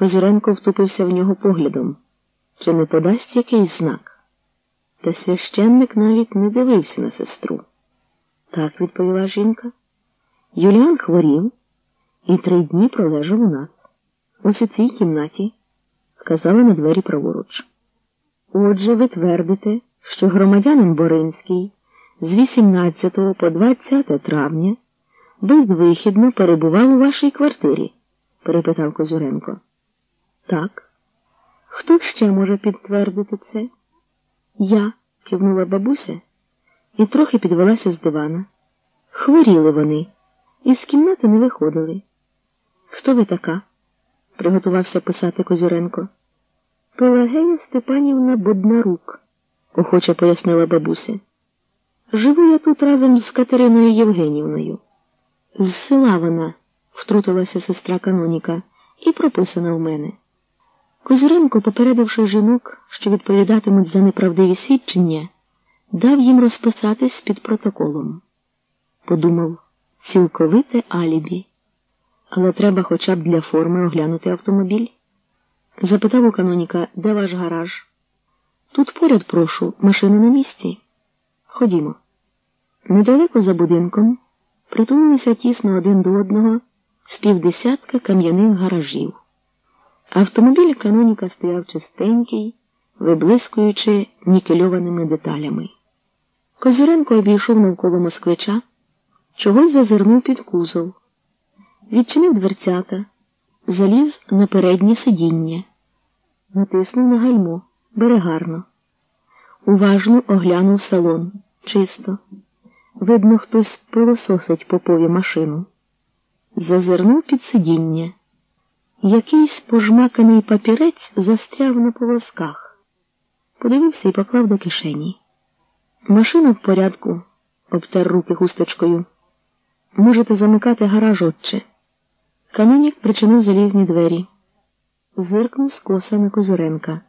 Козюренко втупився в нього поглядом. Чи не подасть якийсь знак? Та священник навіть не дивився на сестру. Так, відповіла жінка. Юліан хворів і три дні пролежав у нас. Ось у цій кімнаті, сказала на двері праворуч. Отже, ви твердите, що громадянин Боринський з 18 по 20 травня безвихідно перебував у вашій квартирі? перепитав Козюренко. Так. Хто ще може підтвердити це? Я, кивнула бабуся і трохи підвелася з дивана. Хворіли вони, і з кімнати не виходили. Хто ви така? приготувався писати Козюренко. Пелагея Степанівна Боднарук, охоче пояснила бабуся. Живу я тут разом з Катериною Євгенівною. З села вона, втрутилася сестра Каноніка, і прописана в мене. Козюренко, попередивши жінок, що відповідатимуть за неправдиві свідчення, дав їм розписатись під протоколом. Подумав, цілковите алібі. Але треба хоча б для форми оглянути автомобіль. Запитав у каноніка, де ваш гараж? Тут поряд прошу, машина на місці. Ходімо. Недалеко за будинком притулилися тісно один до одного з півдесятка кам'яних гаражів. Автомобіль каноніка стояв чистенький, виблискуючи нікельованими деталями. Козюренко обійшов навколо москвича, чогось зазирнув під кузов, відчинив дверцята, заліз на переднє сидіння, натиснув на гальмо, бере гарно. Уважно оглянув салон. Чисто. Видно, хтось пилососить попові машину. Зазирнув під сидіння. Якийсь пожмаканий папірець застряв на полосках. Подивився і поклав до кишені. Машина в порядку, обтер руки хусточкою. Можете замикати гараж, отче. Канонік причинив залізні двері. Зиркнув скоса на Козуренка.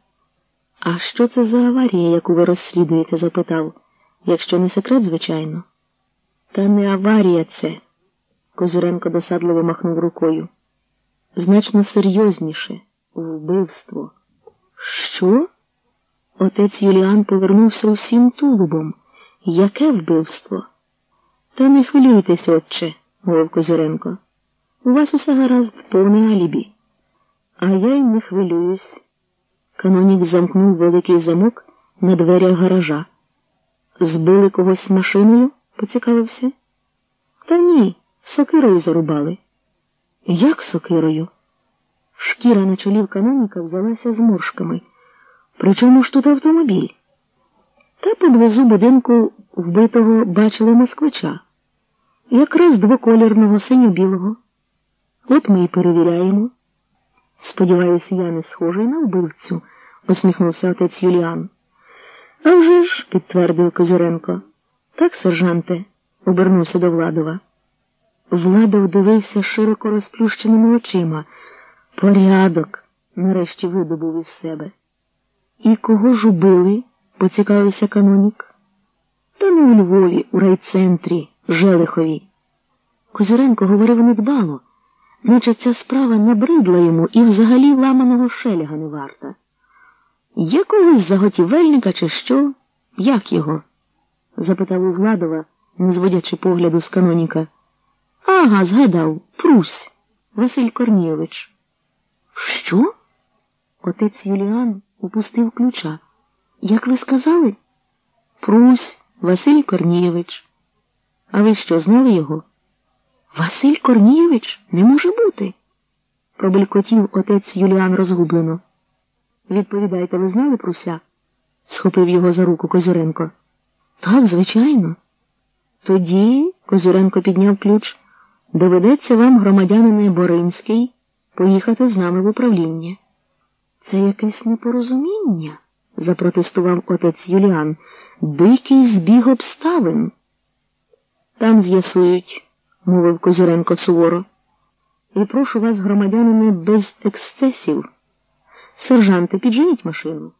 А що це за аварія, яку ви розслідуєте? запитав, якщо не секрет, звичайно. Та не аварія це. Козуренко досадливо махнув рукою. Значно серйозніше вбивство. Що? Отець Юліан повернувся усім тулубом. Яке вбивство? Та не хвилюйтесь, отче, мовив Козуренко. У вас усе гаразд, повне алібі. А я й не хвилююсь. Канонік замкнув великий замок на дверях гаража. Збили когось машиною? поцікавився. Та ні, сокирою зарубали. Як сокирою? Шкіра на чолі в каноніка взялася з моршками. Причому ж тут автомобіль? Та поблизу будинку вбитого бачили москвича, якраз двоколірного синьо-білого. От ми і перевіряємо. Сподіваюся, я не схожий на вбивцю, усміхнувся отець Юліан. «А вже ж», – підтвердив Козюренко. Так, сержанте, обернувся до Владова. Владов дивився широко розплющеними очима. Порядок, нарешті видобув із себе. І кого ж убили? поцікавився канонік. Та не у Львові, у райцентрі, Желихові. Козюренко говорив недбало, наче ця справа набридла йому і взагалі ламаного шеляга не варта. Якогось заготівельника, чи що? Як його? запитав у Владова, не зводячи погляду з каноніка. Ага, згадав, Прусь, Василь Корнійович. Що? Отець Юліан упустив ключа. Як ви сказали? Прусь, Василь Корнійович. А ви що, знали його? Василь Корнійович не може бути, пробелькотів отець Юліан розгублено. Відповідайте, ви знали Пруся? схопив його за руку Козюренко. Так, звичайно. Тоді, Козюренко підняв ключ, доведеться вам, громадянине Боринський, поїхати з нами в управління. Це якесь непорозуміння, запротестував отець Юліан. Дикий збіг обставин. Там з'ясують, мовив Козюренко суворо. І прошу вас, громадянине, без ексцесів. Сержанти, підженіть машину.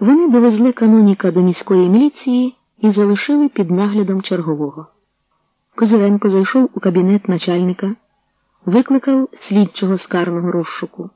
Вони довезли каноніка до міської міліції і залишили під наглядом чергового. Козиренко зайшов у кабінет начальника, викликав слідчого скарного розшуку.